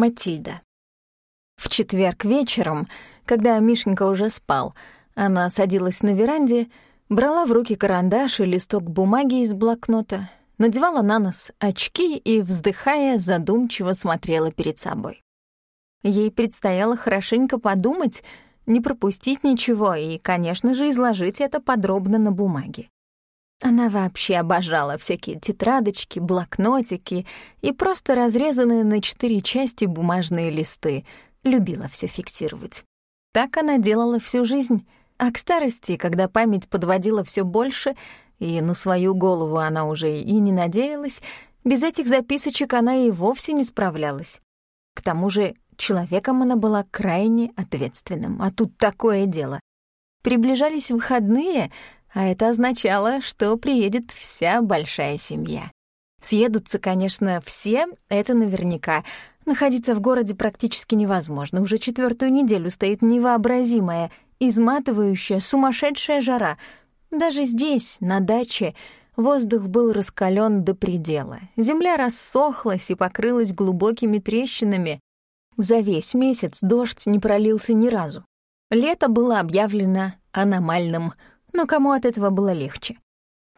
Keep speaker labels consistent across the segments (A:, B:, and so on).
A: Матильда. В четверг вечером, когда Мишенька уже спал, она садилась на веранде, брала в руки карандаш и листок бумаги из блокнота, надевала на нос очки и, вздыхая, задумчиво смотрела перед собой. Ей предстояло хорошенько подумать, не пропустить ничего и, конечно же, изложить это подробно на бумаге. Она вообще обожала всякие тетрадочки, блокнотики и просто разрезанные на четыре части бумажные листы. Любила все фиксировать. Так она делала всю жизнь. А к старости, когда память подводила все больше, и на свою голову она уже и не надеялась, без этих записочек она и вовсе не справлялась. К тому же человеком она была крайне ответственным, а тут такое дело. Приближались выходные — а это означало, что приедет вся большая семья. Съедутся, конечно, все, это наверняка. Находиться в городе практически невозможно. Уже четвертую неделю стоит невообразимая, изматывающая, сумасшедшая жара. Даже здесь, на даче, воздух был раскален до предела. Земля рассохлась и покрылась глубокими трещинами. За весь месяц дождь не пролился ни разу. Лето было объявлено аномальным — но кому от этого было легче?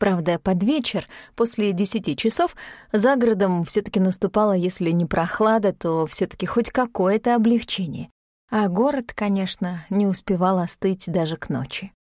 A: Правда, под вечер, после десяти часов, за городом все таки наступала, если не прохлада, то все таки хоть какое-то облегчение. А город, конечно, не успевал остыть даже к ночи.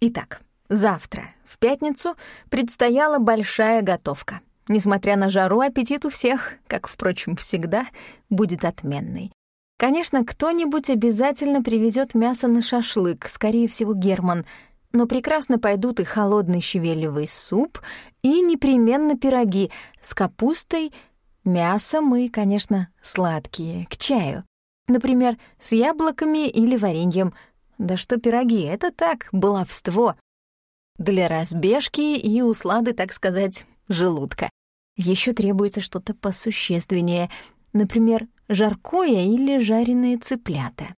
A: Итак, завтра, в пятницу, предстояла большая готовка. Несмотря на жару, аппетит у всех, как, впрочем, всегда, будет отменный. Конечно, кто-нибудь обязательно привезет мясо на шашлык, скорее всего, Герман — но прекрасно пойдут и холодный щавелевый суп, и непременно пироги с капустой, мясом и, конечно, сладкие, к чаю. Например, с яблоками или вареньем. Да что пироги, это так, баловство. Для разбежки и услады, так сказать, желудка. Еще требуется что-то посущественнее, например, жаркое или жареные цыплята.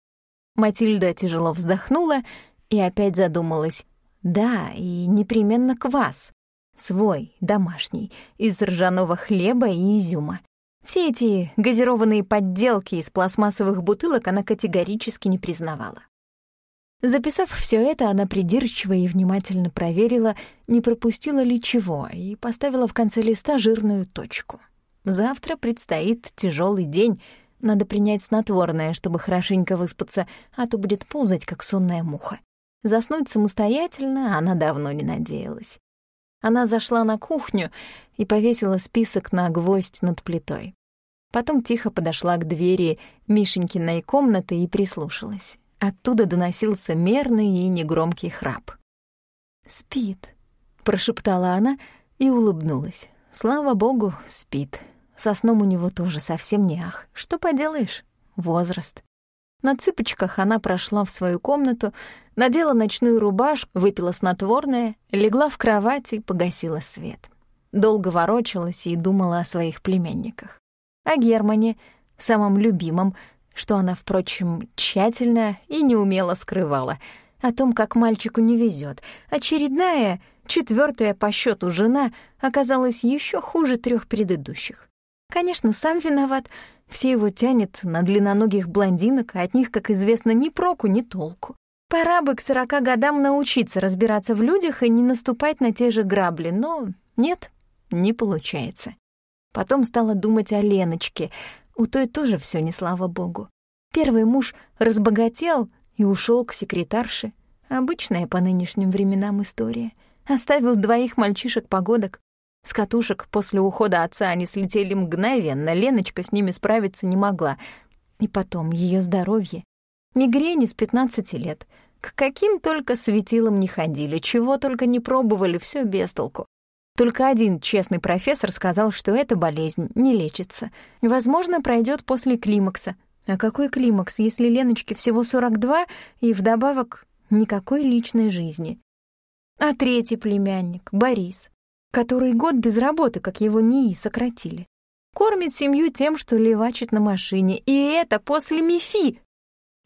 A: Матильда тяжело вздохнула и опять задумалась. Да, и непременно квас. Свой, домашний, из ржаного хлеба и изюма. Все эти газированные подделки из пластмассовых бутылок она категорически не признавала. Записав все это, она придирчиво и внимательно проверила, не пропустила ли чего, и поставила в конце листа жирную точку. Завтра предстоит тяжелый день, надо принять снотворное, чтобы хорошенько выспаться, а то будет ползать, как сонная муха. Заснуть самостоятельно она давно не надеялась. Она зашла на кухню и повесила список на гвоздь над плитой. Потом тихо подошла к двери Мишенькиной комнаты и прислушалась. Оттуда доносился мерный и негромкий храп. «Спит», — прошептала она и улыбнулась. «Слава богу, спит. Со сном у него тоже совсем не ах. Что поделаешь? Возраст». На цыпочках она прошла в свою комнату, надела ночную рубашку, выпила снотворное, легла в кровать и погасила свет. Долго ворочалась и думала о своих племянниках. О Германе, самом любимом, что она, впрочем, тщательно и неумело скрывала, о том, как мальчику не везет. Очередная, четвертая по счету жена оказалась еще хуже трех предыдущих. Конечно, сам виноват — все его тянет на длинноногих блондинок, а от них, как известно, ни проку, ни толку. Пора бы к сорока годам научиться разбираться в людях и не наступать на те же грабли, но нет, не получается. Потом стала думать о Леночке. У той тоже все не слава богу. Первый муж разбогател и ушел к секретарше. Обычная по нынешним временам история. Оставил двоих мальчишек-погодок. С катушек после ухода отца они слетели мгновенно, Леночка с ними справиться не могла. И потом ее здоровье. Мигрени с 15 лет. К каким только светилам не ходили, чего только не пробовали, все без толку. Только один честный профессор сказал, что эта болезнь не лечится. Возможно, пройдет после климакса. А какой климакс, если Леночке всего 42 и вдобавок никакой личной жизни? А третий племянник, Борис, который год без работы, как его НИИ сократили. Кормит семью тем, что левачит на машине, и это после МИФИ.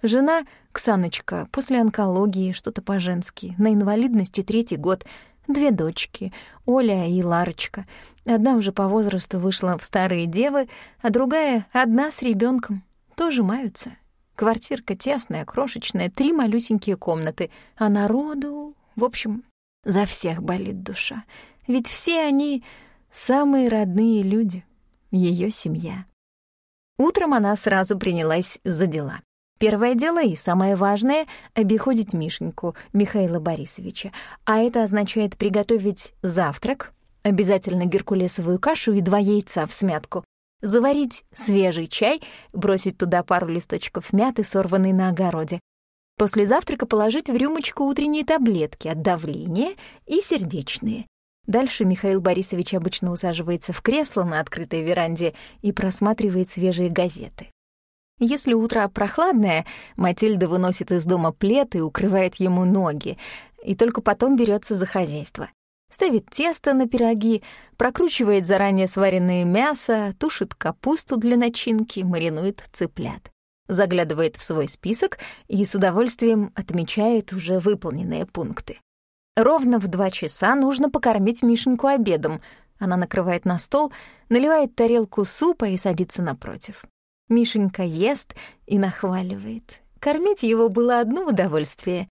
A: Жена, Ксаночка, после онкологии, что-то по-женски, на инвалидности третий год, Две дочки, Оля и Ларочка. Одна уже по возрасту вышла в старые девы, а другая одна с ребенком. Тоже маются. Квартирка тесная, крошечная, три малюсенькие комнаты, а народу... В общем, за всех болит душа. Ведь все они самые родные люди, ее семья. Утром она сразу принялась за дела. Первое дело и самое важное — обиходить Мишеньку Михаила Борисовича. А это означает приготовить завтрак, обязательно геркулесовую кашу и два яйца в смятку, заварить свежий чай, бросить туда пару листочков мяты, сорванной на огороде. После завтрака положить в рюмочку утренние таблетки от давления и сердечные. Дальше Михаил Борисович обычно усаживается в кресло на открытой веранде и просматривает свежие газеты. Если утро прохладное, Матильда выносит из дома плед и укрывает ему ноги, и только потом берется за хозяйство. Ставит тесто на пироги, прокручивает заранее сваренное мясо, тушит капусту для начинки, маринует цыплят. Заглядывает в свой список и с удовольствием отмечает уже выполненные пункты. Ровно в два часа нужно покормить Мишеньку обедом. Она накрывает на стол, наливает тарелку супа и садится напротив. Мишенька ест и нахваливает. Кормить его было одно удовольствие.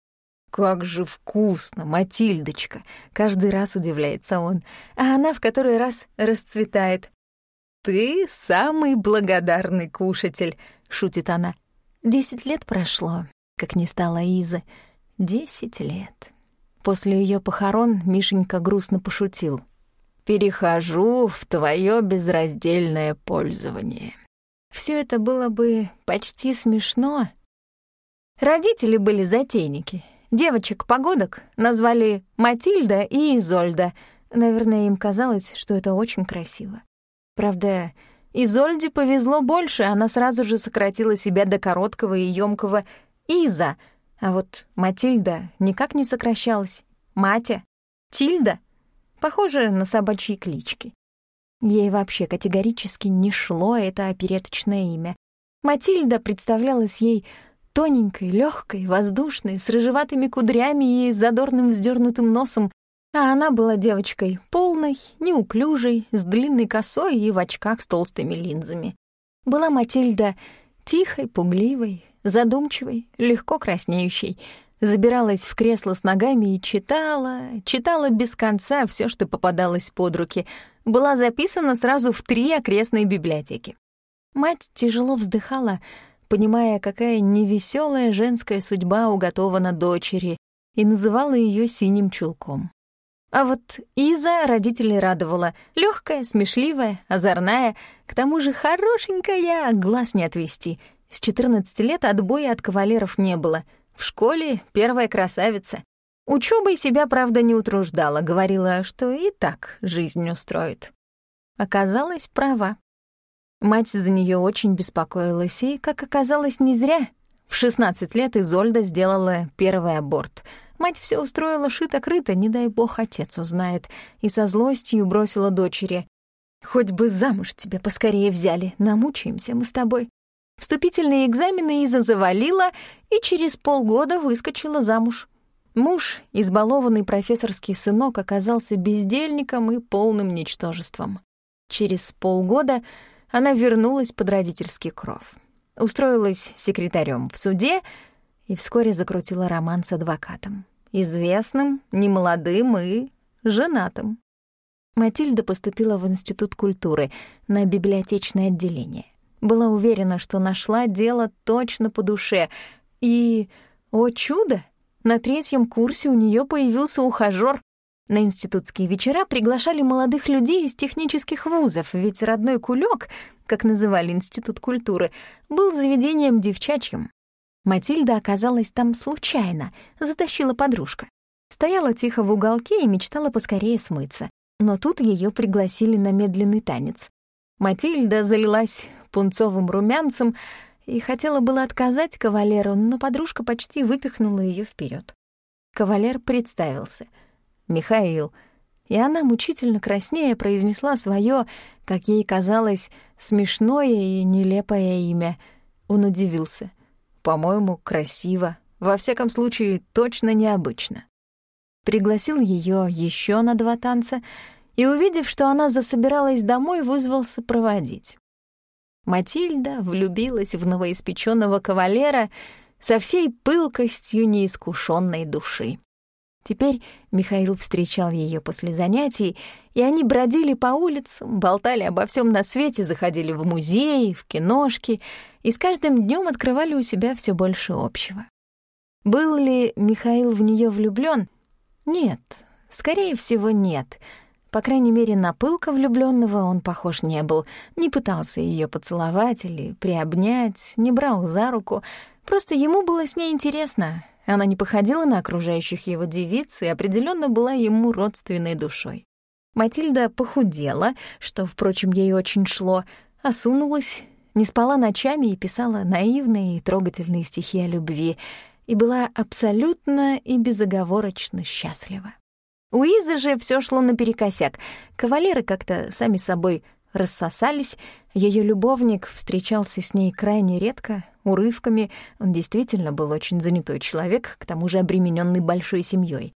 A: «Как же вкусно, Матильдочка!» — каждый раз удивляется он, а она в который раз расцветает. «Ты самый благодарный кушатель», — шутит она. Десять лет прошло, как не стало Изы. Десять лет. После ее похорон Мишенька грустно пошутил. «Перехожу в твое безраздельное пользование». Все это было бы почти смешно. Родители были затейники. Девочек-погодок назвали Матильда и Изольда. Наверное, им казалось, что это очень красиво. Правда, Изольде повезло больше, она сразу же сократила себя до короткого и ёмкого «Иза», а вот Матильда никак не сокращалась. Матя, Тильда, похоже на собачьи клички. Ей вообще категорически не шло это опереточное имя. Матильда представлялась ей тоненькой, легкой, воздушной, с рыжеватыми кудрями и задорным вздернутым носом, а она была девочкой полной, неуклюжей, с длинной косой и в очках с толстыми линзами. Была Матильда тихой, пугливой, задумчивой, легко краснеющей, забиралась в кресло с ногами и читала, читала без конца все, что попадалось под руки — была записана сразу в три окрестные библиотеки. Мать тяжело вздыхала, понимая, какая невеселая женская судьба уготована дочери, и называла ее синим чулком. А вот Иза родителей радовала. легкая, смешливая, озорная, к тому же хорошенькая, глаз не отвести. С 14 лет отбоя от кавалеров не было. В школе первая красавица. Учёбой себя, правда, не утруждала, говорила, что и так жизнь устроит. Оказалась права. Мать за неё очень беспокоилась, и, как оказалось, не зря. В 16 лет Изольда сделала первый аборт. Мать всё устроила шито-крыто, не дай бог отец узнает, и со злостью бросила дочери. «Хоть бы замуж тебя поскорее взяли, намучаемся мы с тобой». Вступительные экзамены Иза завалила и через полгода выскочила замуж. Муж, избалованный профессорский сынок, оказался бездельником и полным ничтожеством. Через полгода она вернулась под родительский кров. Устроилась секретарем в суде и вскоре закрутила роман с адвокатом. Известным, немолодым и женатым. Матильда поступила в Институт культуры на библиотечное отделение. Была уверена, что нашла дело точно по душе. И, о чудо, на третьем курсе у нее появился ухажёр. На институтские вечера приглашали молодых людей из технических вузов, ведь родной кулек, как называли Институт культуры, был заведением девчачьим. Матильда оказалась там случайно, затащила подружка. Стояла тихо в уголке и мечтала поскорее смыться. Но тут ее пригласили на медленный танец. Матильда залилась пунцовым румянцем, и хотела было отказать кавалеру, но подружка почти выпихнула ее вперед. Кавалер представился. «Михаил». И она, мучительно краснея, произнесла свое, как ей казалось, смешное и нелепое имя. Он удивился. «По-моему, красиво. Во всяком случае, точно необычно». пригласил ее еще на два танца и, увидев, что она засобиралась домой, вызвался проводить. Матильда влюбилась в новоиспеченного кавалера со всей пылкостью неискушенной души. Теперь Михаил встречал ее после занятий, и они бродили по улицам, болтали обо всем на свете, заходили в музеи, в киношки и с каждым днем открывали у себя все больше общего. Был ли Михаил в нее влюблен? Нет, скорее всего, нет. По крайней мере, на пылко влюбленного он похож не был, не пытался ее поцеловать или приобнять, не брал за руку, просто ему было с ней интересно, она не походила на окружающих его девиц и определенно была ему родственной душой. Матильда похудела, что, впрочем, ей очень шло, осунулась, не спала ночами и писала наивные и трогательные стихи о любви, и была абсолютно и безоговорочно счастлива. У Изы же все шло наперекосяк. Кавалеры как-то сами собой рассосались, ее любовник встречался с ней крайне редко, урывками. Он действительно был очень занятой человек, к тому же обремененный большой семьей.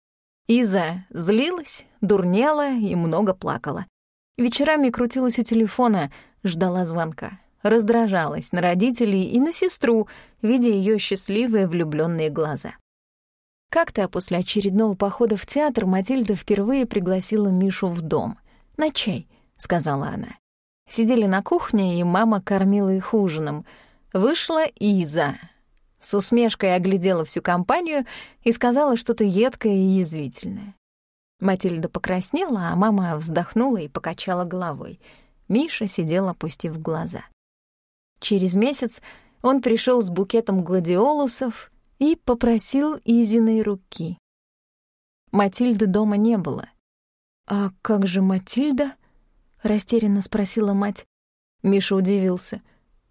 A: Иза злилась, дурнела и много плакала. Вечерами крутилась у телефона, ждала звонка. Раздражалась на родителей и на сестру, видя ее счастливые влюбленные глаза. Как-то после очередного похода в театр Матильда впервые пригласила Мишу в дом. «На чай», — сказала она. Сидели на кухне, и мама кормила их ужином. Вышла Иза. С усмешкой оглядела всю компанию и сказала что-то едкое и язвительное. Матильда покраснела, а мама вздохнула и покачала головой. Миша сидел, опустив глаза. Через месяц он пришел с букетом гладиолусов и попросил Изиной руки. Матильды дома не было. «А как же Матильда?» — растерянно спросила мать. Миша удивился.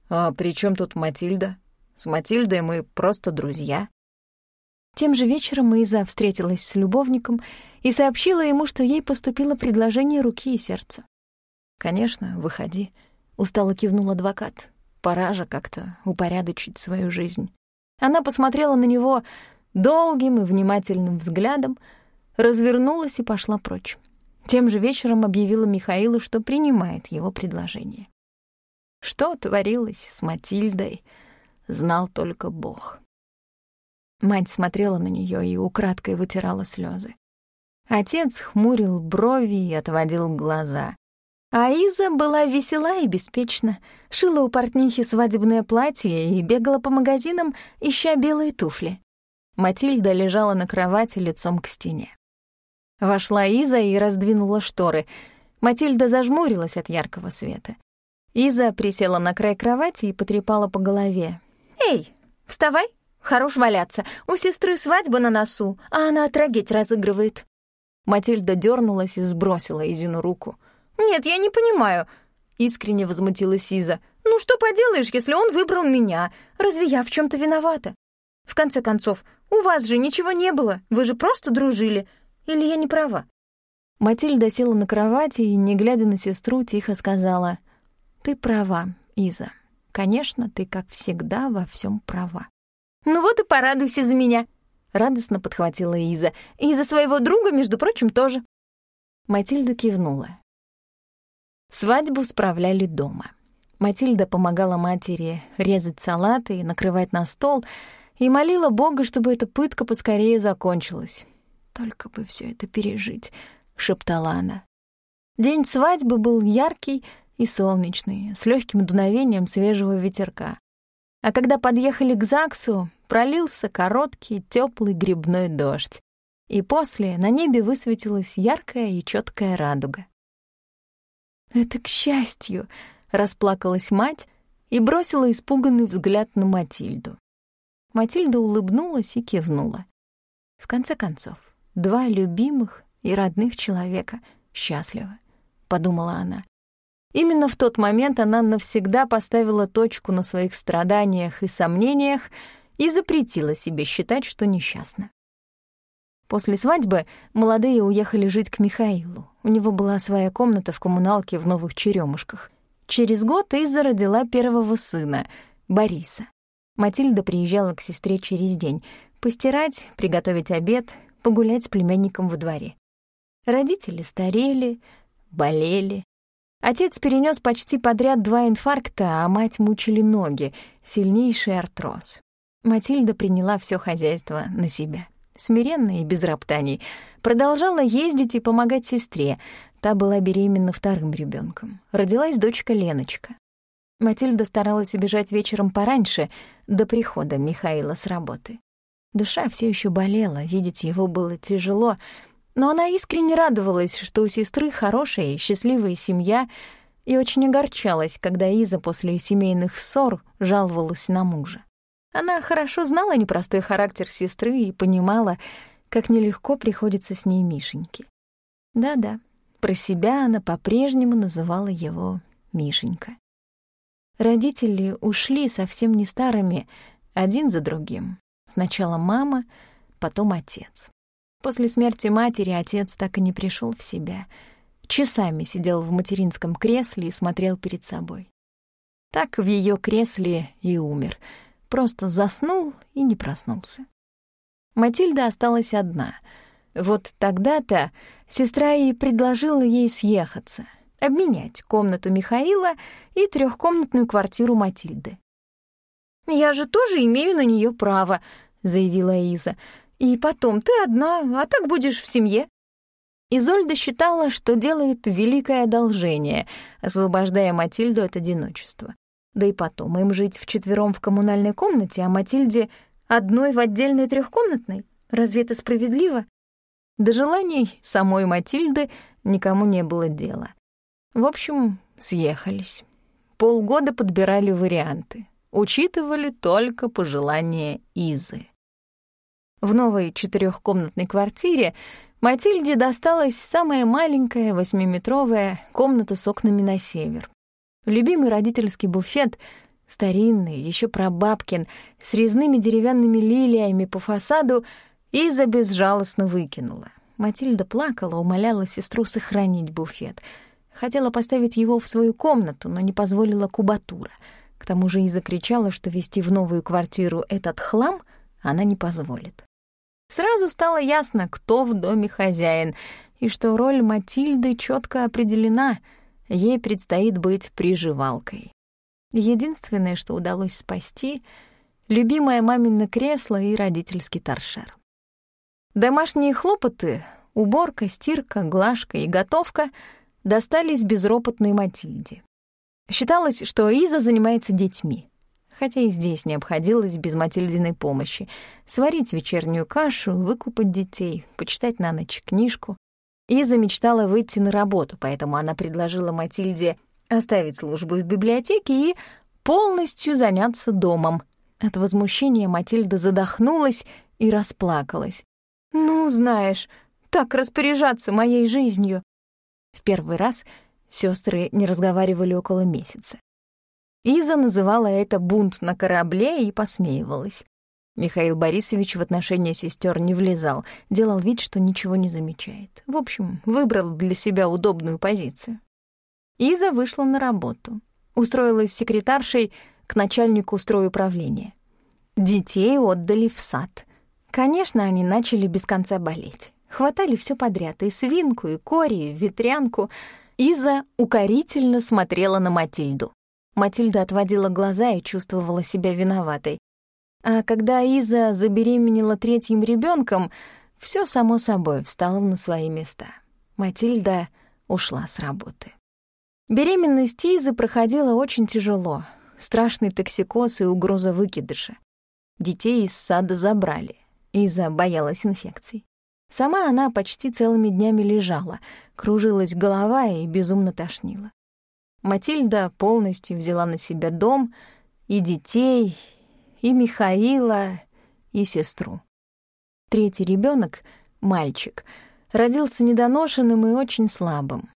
A: «А при чем тут Матильда? С Матильдой мы просто друзья». Тем же вечером Иза встретилась с любовником и сообщила ему, что ей поступило предложение руки и сердца. «Конечно, выходи», — устало кивнул адвокат. «Пора же как-то упорядочить свою жизнь». Она посмотрела на него долгим и внимательным взглядом, развернулась и пошла прочь. Тем же вечером объявила Михаилу, что принимает его предложение. Что творилось с Матильдой, знал только Бог. Мать смотрела на нее и украдкой вытирала слезы. Отец хмурил брови и отводил глаза. А Иза была весела и беспечна, шила у портнихи свадебное платье и бегала по магазинам, ища белые туфли. Матильда лежала на кровати лицом к стене. Вошла Иза и раздвинула шторы. Матильда зажмурилась от яркого света. Иза присела на край кровати и потрепала по голове. «Эй, вставай! Хорош валяться. У сестры свадьба на носу, а она трагедь разыгрывает». Матильда дернулась и сбросила Изину руку. «Нет, я не понимаю», — искренне возмутилась Иза. «Ну что поделаешь, если он выбрал меня? Разве я в чем то виновата? В конце концов, у вас же ничего не было, вы же просто дружили. Или я не права?» Матильда села на кровати и, не глядя на сестру, тихо сказала, «Ты права, Иза. Конечно, ты, как всегда, во всем права». «Ну вот и порадуйся за меня», — радостно подхватила Иза. «И за своего друга, между прочим, тоже». Матильда кивнула. Свадьбу справляли дома. Матильда помогала матери резать салаты и накрывать на стол и молила Бога, чтобы эта пытка поскорее закончилась. «Только бы все это пережить», — шептала она. День свадьбы был яркий и солнечный, с легким дуновением свежего ветерка. А когда подъехали к ЗАГСу, пролился короткий теплый грибной дождь. И после на небе высветилась яркая и четкая радуга. «Это к счастью!» — расплакалась мать и бросила испуганный взгляд на Матильду. Матильда улыбнулась и кивнула. В конце концов, Два любимых и родных человека счастливы, — подумала она. Именно в тот момент она навсегда поставила точку на своих страданиях и сомнениях и запретила себе считать, что несчастна. После свадьбы молодые уехали жить к Михаилу. У него была своя комната в коммуналке в Новых Черемушках. Через год Иза родила первого сына, Бориса. Матильда приезжала к сестре через день. Постирать, приготовить обед, погулять с племянником во дворе. Родители старели, болели. Отец перенес почти подряд два инфаркта, а мать мучили ноги, сильнейший артроз. Матильда приняла все хозяйство на себя. Смиренно и без роптаний. Продолжала ездить и помогать сестре. Та была беременна вторым ребенком. Родилась дочка Леночка. Матильда старалась убежать вечером пораньше, до прихода Михаила с работы. Душа все еще болела, видеть его было тяжело, но она искренне радовалась, что у сестры хорошая и счастливая семья, и очень огорчалась, когда Иза после семейных ссор жаловалась на мужа. Она хорошо знала непростой характер сестры и понимала, как нелегко приходится с ней Мишеньке. Да-да, про себя она по-прежнему называла его Мишенька. Родители ушли совсем не старыми, один за другим. Сначала мама, потом отец. После смерти матери отец так и не пришел в себя. Часами сидел в материнском кресле и смотрел перед собой. Так в ее кресле и умер. Просто заснул и не проснулся. Матильда осталась одна. Вот тогда-то сестра и предложила ей съехаться — обменять комнату Михаила и трехкомнатную квартиру Матильды. «Я же тоже имею на нее право», — заявила Иза. «И потом ты одна, а так будешь в семье». Изольда считала, что делает великое одолжение, освобождая Матильду от одиночества. Да и потом им жить вчетвером в коммунальной комнате, а Матильде одной в отдельной трехкомнатной. Разве это справедливо? До желаний самой Матильды никому не было дела. В общем, съехались. Полгода подбирали варианты. Учитывали только пожелания Изы. В новой четырехкомнатной квартире Матильде досталась самая маленькая восьмиметровая комната с окнами на север. Любимый родительский буфет, старинный, еще прабабкин, с резными деревянными лилиями по фасаду, Иза безжалостно выкинула. Матильда плакала, умоляла сестру сохранить буфет — Хотела поставить его в свою комнату, но не позволила кубатура. К тому же и закричала, что вести в новую квартиру этот хлам она не позволит. Сразу стало ясно, кто в доме хозяин, и что роль Матильды четко определена, ей предстоит быть приживалкой. Единственное, что удалось спасти — любимое мамино кресло и родительский торшер. Домашние хлопоты — уборка, стирка, глажка и готовка — достались безропотной Матильде. Считалось, что Иза занимается детьми, хотя и здесь не обходилось без Матильдиной помощи. Сварить вечернюю кашу, выкупать детей, почитать на ночь книжку. Иза мечтала выйти на работу, поэтому она предложила Матильде оставить службу в библиотеке и полностью заняться домом. От возмущения Матильда задохнулась и расплакалась. «Ну, знаешь, так распоряжаться моей жизнью. В первый раз сестры не разговаривали около месяца. Иза называла это бунт на корабле и посмеивалась. Михаил Борисович в отношения сестер не влезал, делал вид, что ничего не замечает. В общем, выбрал для себя удобную позицию. Иза вышла на работу. Устроилась секретаршей к начальнику стройуправления. Детей отдали в сад. Конечно, они начали без конца болеть. Хватали все подряд, и свинку, и кори, и ветрянку. Иза укорительно смотрела на Матильду. Матильда отводила глаза и чувствовала себя виноватой. А когда Иза забеременела третьим ребенком, все само собой встало на свои места. Матильда ушла с работы. Беременность Изы проходила очень тяжело. Страшный токсикоз и угроза выкидыша. Детей из сада забрали. Иза боялась инфекций. Сама она почти целыми днями лежала, кружилась голова и безумно тошнила. Матильда полностью взяла на себя дом и детей, и Михаила, и сестру. Третий ребенок, мальчик, родился недоношенным и очень слабым.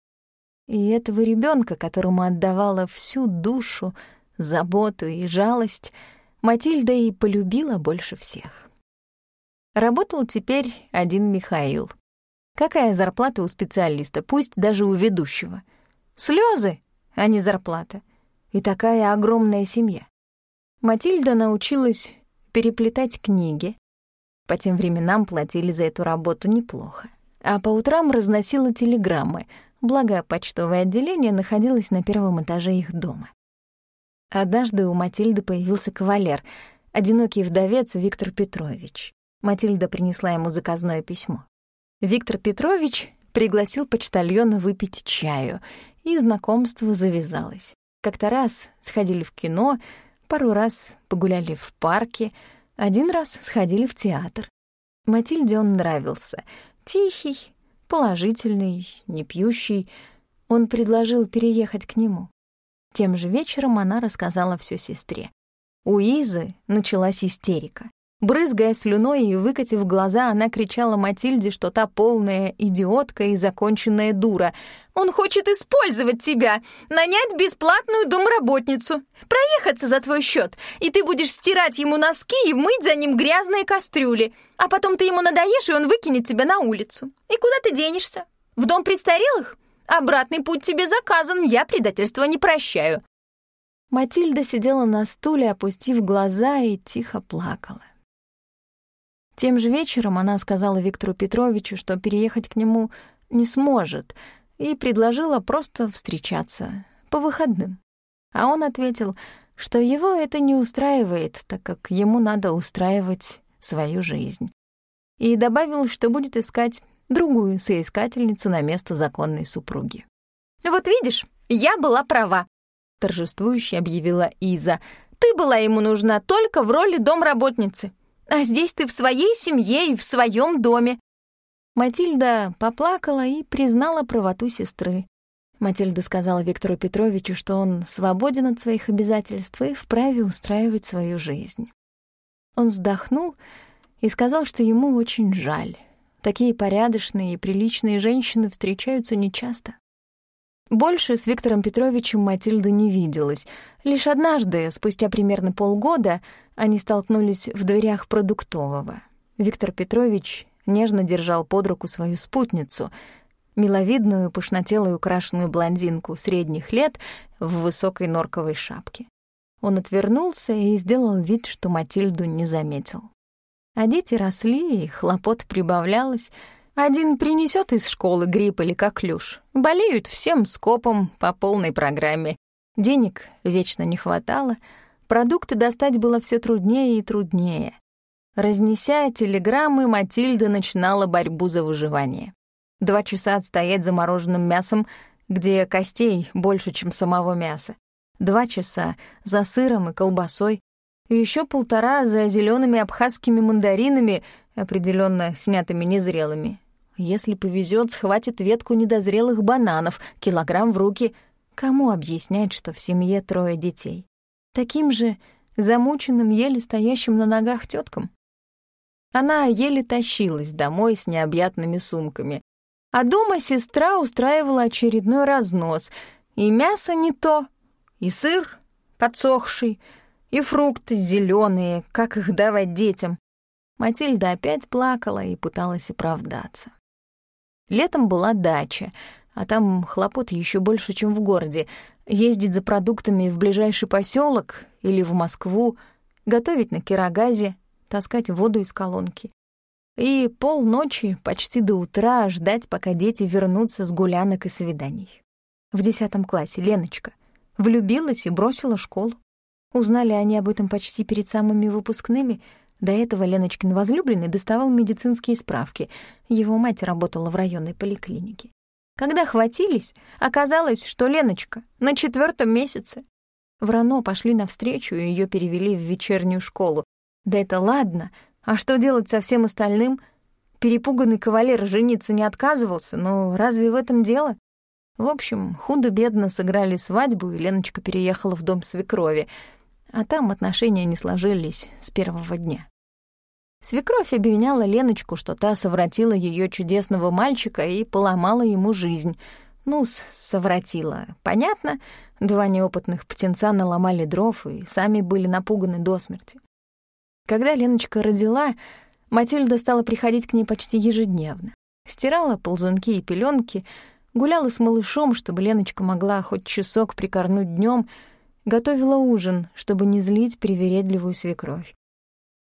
A: И этого ребенка, которому отдавала всю душу, заботу и жалость, Матильда и полюбила больше всех. Работал теперь один Михаил. Какая зарплата у специалиста, пусть даже у ведущего? Слезы, а не зарплата. И такая огромная семья. Матильда научилась переплетать книги, По тем временам платили за эту работу неплохо. А по утрам разносила телеграммы, благо почтовое отделение находилось на первом этаже их дома. Однажды у Матильды появился кавалер, одинокий вдовец Виктор Петрович. Матильда принесла ему заказное письмо. Виктор Петрович пригласил почтальона выпить чаю, и знакомство завязалось. Как-то раз сходили в кино, пару раз погуляли в парке, один раз сходили в театр. Матильде он нравился. Тихий, положительный, не пьющий. Он предложил переехать к нему. Тем же вечером она рассказала все сестре. У Изы началась истерика. Брызгая слюной и выкатив глаза, она кричала Матильде, что та полная идиотка и законченная дура. «Он хочет использовать тебя, нанять бесплатную домработницу, проехаться за твой счет, и ты будешь стирать ему носки и мыть за ним грязные кастрюли, а потом ты ему надоешь, и он выкинет тебя на улицу. И куда ты денешься? В дом престарелых? Обратный путь тебе заказан, я предательства не прощаю». Матильда сидела на стуле, опустив глаза, и тихо плакала. Тем же вечером она сказала Виктору Петровичу, что переехать к нему не сможет, и предложила просто встречаться по выходным. А он ответил, что его это не устраивает, так как ему надо устраивать свою жизнь. И добавил, что будет искать другую соискательницу на место законной супруги. «Вот видишь, я была права», — торжествующе объявила Иза. «Ты была ему нужна только в роли домработницы. А здесь ты в своей семье и в своем доме». Матильда поплакала и признала правоту сестры. Матильда сказала Виктору Петровичу, что он свободен от своих обязательств и вправе устраивать свою жизнь. Он вздохнул и сказал, что ему очень жаль. Такие порядочные и приличные женщины встречаются нечасто. Больше с Виктором Петровичем Матильда не виделась. Лишь однажды, спустя примерно полгода, они столкнулись в дверях продуктового. Виктор Петрович нежно держал под руку свою спутницу, миловидную, пышнотелую, украшенную блондинку средних лет в высокой норковой шапке. Он отвернулся и сделал вид, что Матильду не заметил. А дети росли, и хлопот прибавлялось — один принесет из школы грипп или коклюш. Болеют всем скопом по полной программе. Денег вечно не хватало, продукты достать было все труднее и труднее. Разнеся телеграммы, Матильда начинала борьбу за выживание. Два часа отстоять за мороженым мясом, где костей больше, чем самого мяса. Два часа за сыром и колбасой. И еще полтора за зелеными абхазскими мандаринами, определенно снятыми незрелыми. Если повезет, схватит ветку недозрелых бананов, килограмм в руки. Кому объяснять, что в семье трое детей? Таким же замученным, еле стоящим на ногах теткам. Она еле тащилась домой с необъятными сумками. А дома сестра устраивала очередной разнос. И мясо не то, и сыр подсохший, и фрукты зеленые, как их давать детям. Матильда опять плакала и пыталась оправдаться. Летом была дача, а там хлопот еще больше, чем в городе. Ездить за продуктами в ближайший поселок или в Москву, готовить на кирогазе, таскать воду из колонки. И полночи, почти до утра, ждать, пока дети вернутся с гулянок и свиданий. В десятом классе Леночка влюбилась и бросила школу. Узнали они об этом почти перед самыми выпускными — до этого Леночкин возлюбленный доставал медицинские справки. Его мать работала в районной поликлинике. Когда хватились, оказалось, что Леночка на четвертом месяце. В РАНО пошли навстречу, и ее перевели в вечернюю школу. Да это ладно, а что делать со всем остальным? Перепуганный кавалер жениться не отказывался, но разве в этом дело? В общем, худо-бедно сыграли свадьбу, и Леночка переехала в дом свекрови, а там отношения не сложились с первого дня. Свекровь обвиняла Леночку, что та совратила ее чудесного мальчика и поломала ему жизнь. Ну, совратила. Понятно, два неопытных птенца наломали дров и сами были напуганы до смерти. Когда Леночка родила, Матильда стала приходить к ней почти ежедневно. Стирала ползунки и пеленки, гуляла с малышом, чтобы Леночка могла хоть часок прикорнуть днем, готовила ужин, чтобы не злить привередливую свекровь.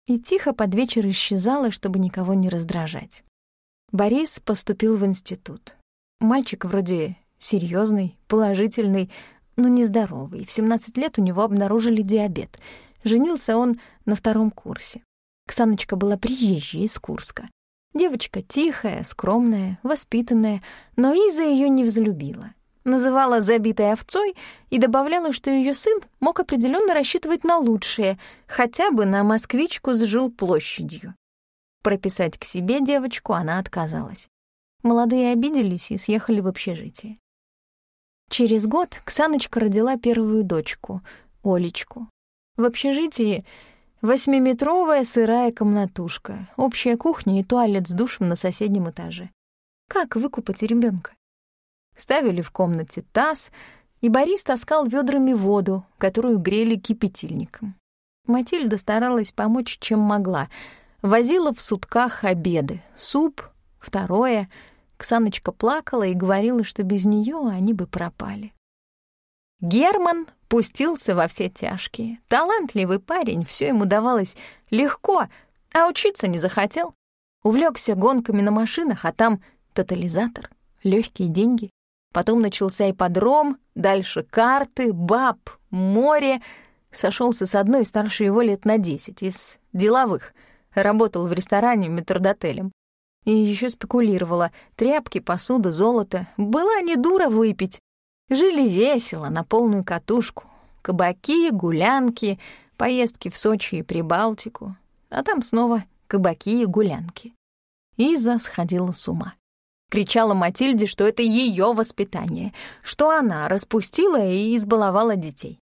A: И тихо под вечер исчезала, чтобы никого не раздражать. Борис поступил в институт. Мальчик вроде серьезный, положительный, но нездоровый. В 17 лет у него обнаружили диабет. Женился он на втором курсе. Ксаночка была приезжей из Курска. Девочка тихая, скромная, воспитанная, но Иза ее не взлюбила. Называла забитой овцой и добавляла, что ее сын мог определенно рассчитывать на лучшее, хотя бы на москвичку с жил площадью. Прописать к себе девочку она отказалась. Молодые обиделись и съехали в общежитие. Через год Ксаночка родила первую дочку, Олечку. В общежитии восьмиметровая сырая комнатушка, общая кухня и туалет с душем на соседнем этаже. Как выкупать ребенка? Ставили в комнате таз, и Борис таскал ведрами воду, которую грели кипятильником. Матильда старалась помочь, чем могла. Возила в сутках обеды, суп, второе — Ксаночка плакала и говорила, что без нее они бы пропали. Герман пустился во все тяжкие. Талантливый парень, все ему давалось легко, а учиться не захотел. Увлекся гонками на машинах, а там тотализатор, легкие деньги. Потом начался ипподром, дальше карты, баб, море. Сошелся с одной старше его лет на десять, из деловых. Работал в ресторане метрдотелем. И еще спекулировала. Тряпки, посуда, золото. Была не дура выпить. Жили весело, на полную катушку. Кабаки, гулянки, поездки в Сочи и Прибалтику. А там снова кабаки и гулянки. Иза сходила с ума. Кричала Матильде, что это ее воспитание, что она распустила и избаловала детей.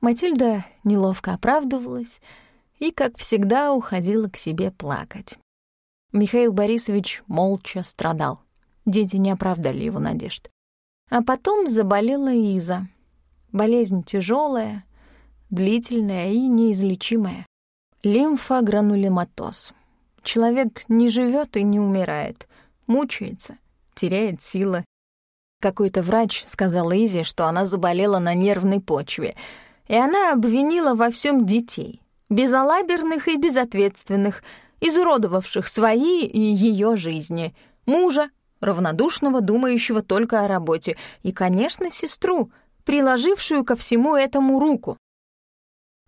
A: Матильда неловко оправдывалась и, как всегда, уходила к себе плакать. Михаил Борисович молча страдал. Дети не оправдали его надежд. А потом заболела Иза. Болезнь тяжелая, длительная и неизлечимая. Лимфогранулематоз. Человек не живет и не умирает, мучается, теряет силы. Какой-то врач сказал Изе, что она заболела на нервной почве, и она обвинила во всем детей, безалаберных и безответственных — изуродовавших свои и ее жизни, мужа, равнодушного, думающего только о работе, и, конечно, сестру, приложившую ко всему этому руку.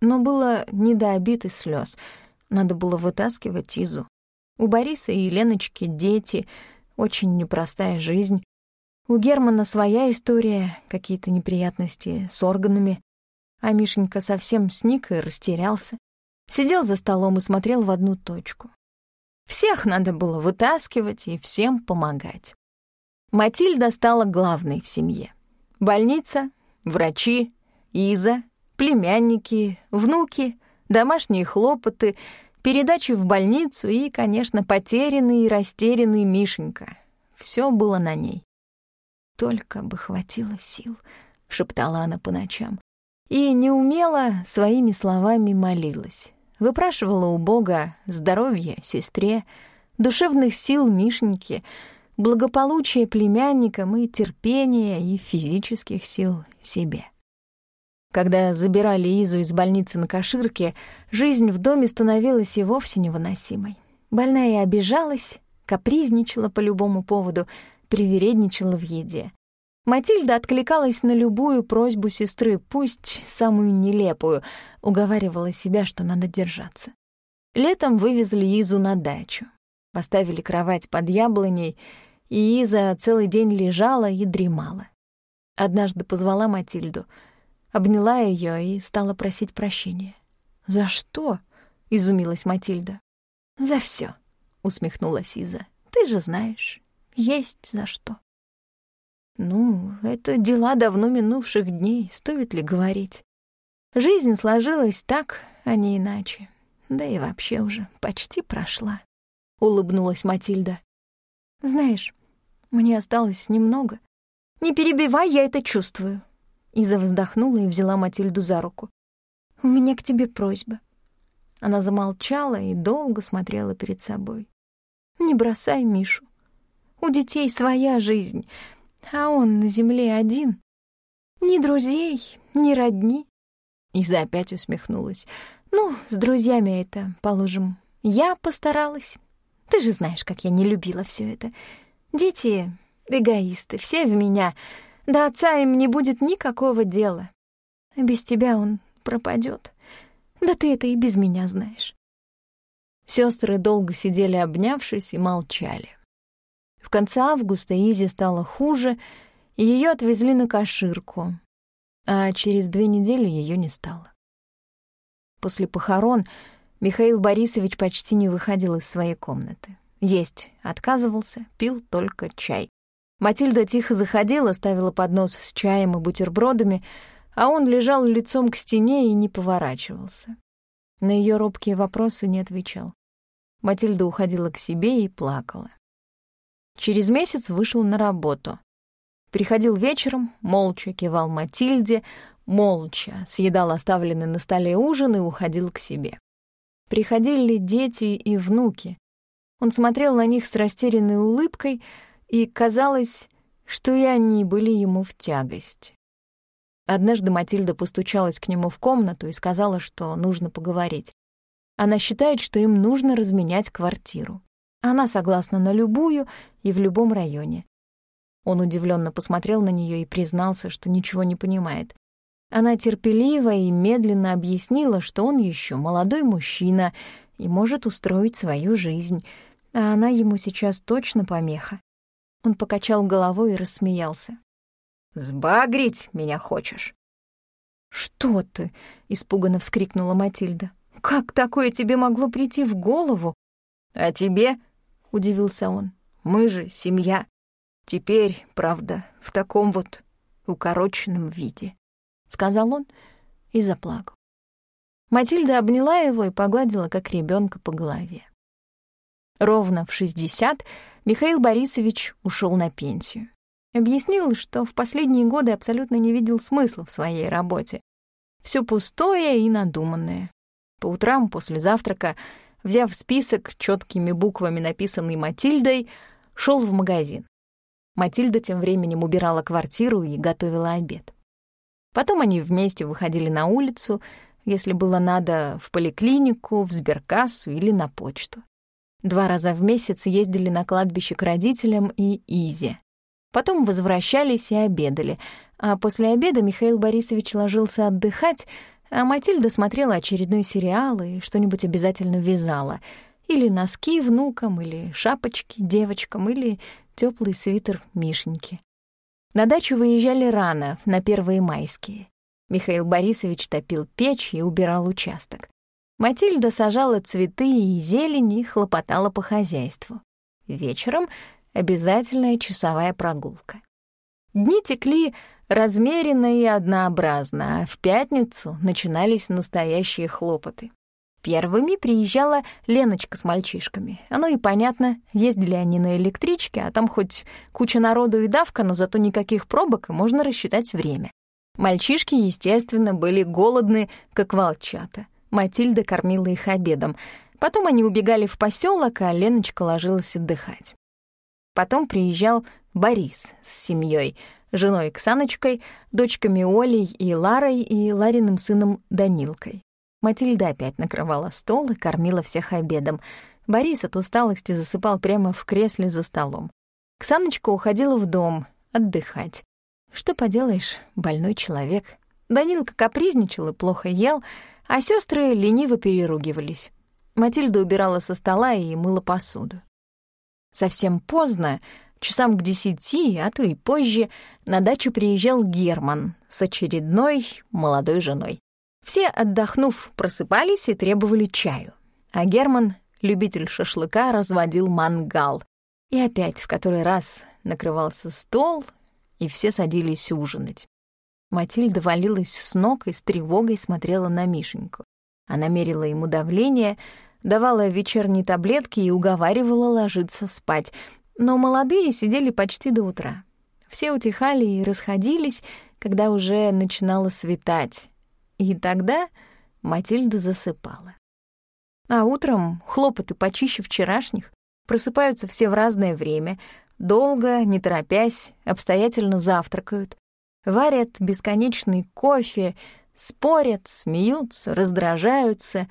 A: Но было не до обид и слез. Надо было вытаскивать Изу. У Бориса и Леночки дети, очень непростая жизнь. У Германа своя история, какие-то неприятности с органами. А Мишенька совсем сник и растерялся. Сидел за столом и смотрел в одну точку. Всех надо было вытаскивать и всем помогать. Матильда стала главной в семье. Больница, врачи, Иза, племянники, внуки, домашние хлопоты, передачи в больницу и, конечно, потерянный и растерянный Мишенька. Все было на ней. «Только бы хватило сил», — шептала она по ночам. И неумело своими словами молилась. Выпрашивала у Бога здоровье сестре, душевных сил Мишеньке, благополучие племянникам и терпения и физических сил себе. Когда забирали Изу из больницы на Каширке, жизнь в доме становилась и вовсе невыносимой. Больная обижалась, капризничала по любому поводу, привередничала в еде. Матильда откликалась на любую просьбу сестры, пусть самую нелепую, уговаривала себя, что надо держаться. Летом вывезли Изу на дачу. Поставили кровать под яблоней, и Иза целый день лежала и дремала. Однажды позвала Матильду, обняла ее и стала просить прощения. «За что?» — изумилась Матильда. «За все, усмехнулась Иза. «Ты же знаешь, есть за что». Ну, это дела давно минувших дней, стоит ли говорить. Жизнь сложилась так, а не иначе. Да и вообще уже почти прошла. Улыбнулась Матильда. Знаешь, мне осталось немного. Не перебивай, я это чувствую. Иза вздохнула и взяла Матильду за руку. У меня к тебе просьба. Она замолчала и долго смотрела перед собой. Не бросай Мишу. У детей своя жизнь, а он на земле один. Ни друзей, ни родни. Иза опять усмехнулась. Ну, с друзьями это, положим, я постаралась. Ты же знаешь, как я не любила все это. Дети — эгоисты, все в меня. До отца им не будет никакого дела. Без тебя он пропадет. Да ты это и без меня знаешь. Сестры долго сидели обнявшись и молчали. В конце августа Изи стало хуже, и ее отвезли на Каширку, а через две недели ее не стало. После похорон Михаил Борисович почти не выходил из своей комнаты. Есть отказывался, пил только чай. Матильда тихо заходила, ставила поднос с чаем и бутербродами, а он лежал лицом к стене и не поворачивался. На ее робкие вопросы не отвечал. Матильда уходила к себе и плакала. Через месяц вышел на работу. Приходил вечером, молча кивал Матильде, молча съедал оставленный на столе ужин и уходил к себе. Приходили дети и внуки. Он смотрел на них с растерянной улыбкой, и казалось, что и они были ему в тягость. Однажды Матильда постучалась к нему в комнату и сказала, что нужно поговорить. Она считает, что им нужно разменять квартиру. Она согласна на любую и в любом районе. Он удивленно посмотрел на нее и признался, что ничего не понимает. Она терпеливо и медленно объяснила, что он еще молодой мужчина и может устроить свою жизнь, а она ему сейчас точно помеха. Он покачал головой и рассмеялся. «Сбагрить меня хочешь?» «Что ты?» — испуганно вскрикнула Матильда. «Как такое тебе могло прийти в голову?» «А тебе?» — удивился он. «Мы же семья. Теперь, правда, в таком вот укороченном виде». — сказал он и заплакал. Матильда обняла его и погладила, как ребенка по голове. Ровно в 60 Михаил Борисович ушел на пенсию. Объяснил, что в последние годы абсолютно не видел смысла в своей работе. Все пустое и надуманное. По утрам после завтрака, взяв список, четкими буквами написанный Матильдой, шел в магазин. Матильда тем временем убирала квартиру и готовила обед. Потом они вместе выходили на улицу, если было надо, в поликлинику, в сберкассу или на почту. Два раза в месяц ездили на кладбище к родителям и Изе. Потом возвращались и обедали, а после обеда Михаил Борисович ложился отдыхать, а Матильда смотрела очередной сериал и что-нибудь обязательно вязала. Или носки внукам, или шапочки девочкам, или теплый свитер Мишеньке. На дачу выезжали рано, на первые майские. Михаил Борисович топил печь и убирал участок. Матильда сажала цветы и зелень и хлопотала по хозяйству. Вечером обязательная часовая прогулка. Дни текли размеренно и однообразно, а в пятницу начинались настоящие хлопоты. Первыми приезжала Леночка с мальчишками. Оно и понятно, ездили они на электричке, а там хоть куча народу и давка, но зато никаких пробок, и можно рассчитать время. Мальчишки, естественно, были голодны, как волчата. Матильда кормила их обедом. Потом они убегали в поселок, а Леночка ложилась отдыхать. Потом приезжал Борис с семьей, женой Ксаночкой, дочками Олей и Ларой и Лариным сыном Данилкой. Матильда опять накрывала стол и кормила всех обедом. Борис от усталости засыпал прямо в кресле за столом. Ксаночка уходила в дом отдыхать. Что поделаешь, больной человек. Данилка капризничал и плохо ел, а сестры лениво переругивались. Матильда убирала со стола и мыла посуду. Совсем поздно, часам к десяти, а то и позже, на дачу приезжал Герман с очередной молодой женой. Все, отдохнув, просыпались и требовали чаю. А Герман, любитель шашлыка, разводил мангал. И опять в который раз накрывался стол, и все садились ужинать. Матильда валилась с ног и с тревогой смотрела на Мишеньку. Она мерила ему давление, давала вечерние таблетки и уговаривала ложиться спать. Но молодые сидели почти до утра. Все утихали и расходились, когда уже начинало светать, и тогда Матильда засыпала. А утром хлопоты почище вчерашних, просыпаются все в разное время, долго, не торопясь, обстоятельно завтракают, варят бесконечный кофе, Спорят, смеются, раздражаются.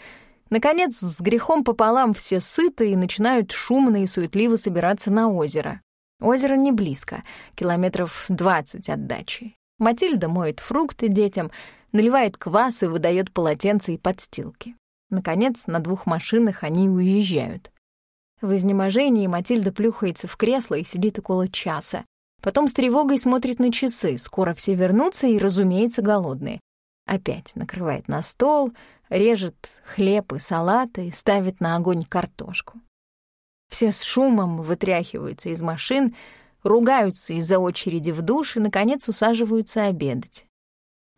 A: Наконец, с грехом пополам все сыты и начинают шумно и суетливо собираться на озеро. Озеро не близко, километров двадцать от дачи. Матильда моет фрукты детям, наливает квас и выдает полотенца и подстилки. Наконец, на двух машинах они уезжают. В изнеможении Матильда плюхается в кресло и сидит около часа. Потом с тревогой смотрит на часы. Скоро все вернутся и, разумеется, голодные. Опять накрывает на стол, режет хлеб и салаты, ставит на огонь картошку. Все с шумом вытряхиваются из машин, ругаются из-за очереди в душ и, наконец, усаживаются обедать.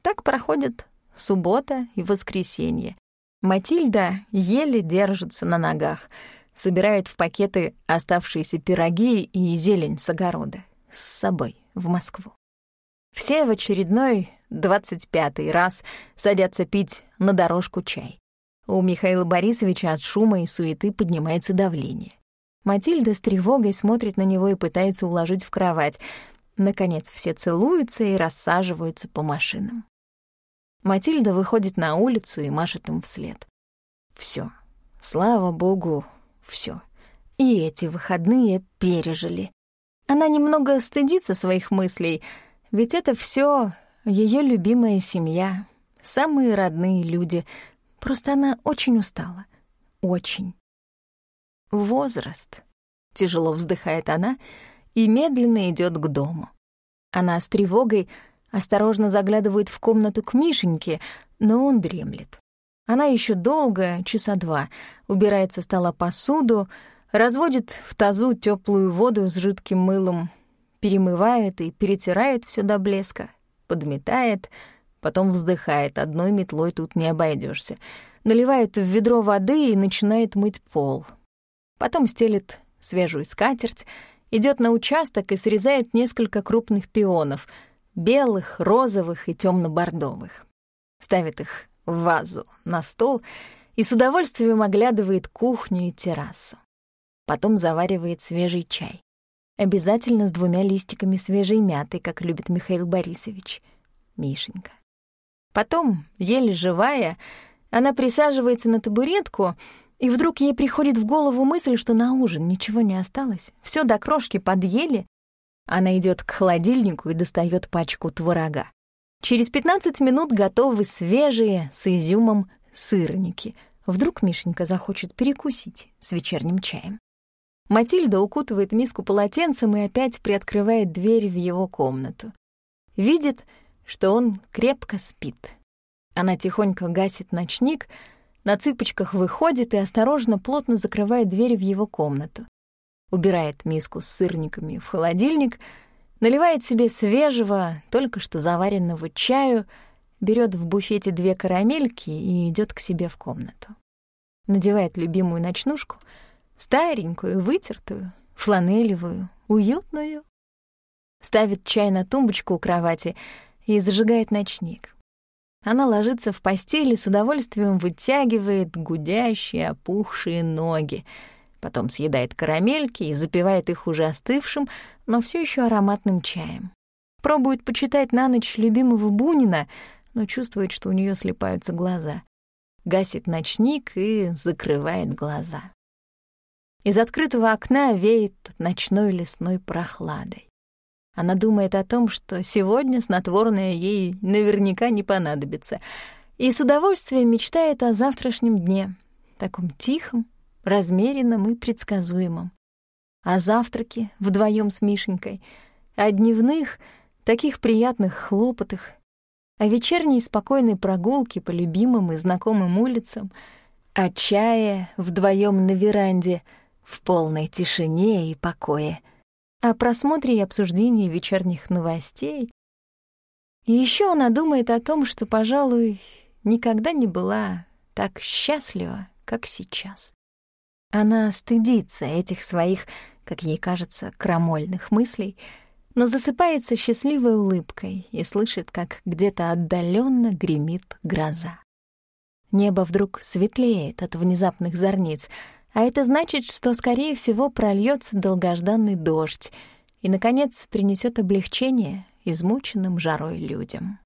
A: Так проходят суббота и воскресенье. Матильда еле держится на ногах, собирает в пакеты оставшиеся пироги и зелень с огорода с собой в Москву. Все в очередной двадцать пятый раз садятся пить на дорожку чай. У Михаила Борисовича от шума и суеты поднимается давление. Матильда с тревогой смотрит на него и пытается уложить в кровать. Наконец все целуются и рассаживаются по машинам. Матильда выходит на улицу и машет им вслед. Все, слава богу, все. И эти выходные пережили. Она немного стыдится своих мыслей, ведь это все ее любимая семья, самые родные люди. Просто она очень устала. Очень. Возраст. Тяжело вздыхает она и медленно идет к дому. Она с тревогой осторожно заглядывает в комнату к Мишеньке, но он дремлет. Она еще долго, часа два, убирает со стола посуду, разводит в тазу теплую воду с жидким мылом, перемывает и перетирает все до блеска, подметает, потом вздыхает, одной метлой тут не обойдешься, наливает в ведро воды и начинает мыть пол. Потом стелит свежую скатерть, идет на участок и срезает несколько крупных пионов — белых, розовых и темно бордовых Ставит их в вазу на стол и с удовольствием оглядывает кухню и террасу. Потом заваривает свежий чай. Обязательно с двумя листиками свежей мяты, как любит Михаил Борисович. Мишенька. Потом, еле живая, она присаживается на табуретку — и вдруг ей приходит в голову мысль, что на ужин ничего не осталось, все до крошки подъели. Она идет к холодильнику и достает пачку творога. Через 15 минут готовы свежие с изюмом сырники. Вдруг Мишенька захочет перекусить с вечерним чаем. Матильда укутывает миску полотенцем и опять приоткрывает дверь в его комнату. Видит, что он крепко спит. Она тихонько гасит ночник — на цыпочках выходит и осторожно плотно закрывает дверь в его комнату. Убирает миску с сырниками в холодильник, наливает себе свежего, только что заваренного чаю, берет в буфете две карамельки и идет к себе в комнату. Надевает любимую ночнушку, старенькую, вытертую, фланелевую, уютную. Ставит чай на тумбочку у кровати и зажигает ночник. Она ложится в постели, с удовольствием вытягивает гудящие, опухшие ноги, потом съедает карамельки и запивает их уже остывшим, но все еще ароматным чаем. Пробует почитать на ночь любимого Бунина, но чувствует, что у нее слепаются глаза. Гасит ночник и закрывает глаза. Из открытого окна веет ночной лесной прохладой. Она думает о том, что сегодня снотворное ей наверняка не понадобится, и с удовольствием мечтает о завтрашнем дне, таком тихом, размеренном и предсказуемом. О завтраке вдвоем с Мишенькой, о дневных, таких приятных хлопотах, о вечерней спокойной прогулке по любимым и знакомым улицам, о чае вдвоем на веранде в полной тишине и покое — о просмотре и обсуждении вечерних новостей. И еще она думает о том, что, пожалуй, никогда не была так счастлива, как сейчас. Она стыдится этих своих, как ей кажется, крамольных мыслей, но засыпается счастливой улыбкой и слышит, как где-то отдаленно гремит гроза. Небо вдруг светлеет от внезапных зорниц — а это значит, что, скорее всего, прольется долгожданный дождь и, наконец, принесет облегчение измученным жарой людям.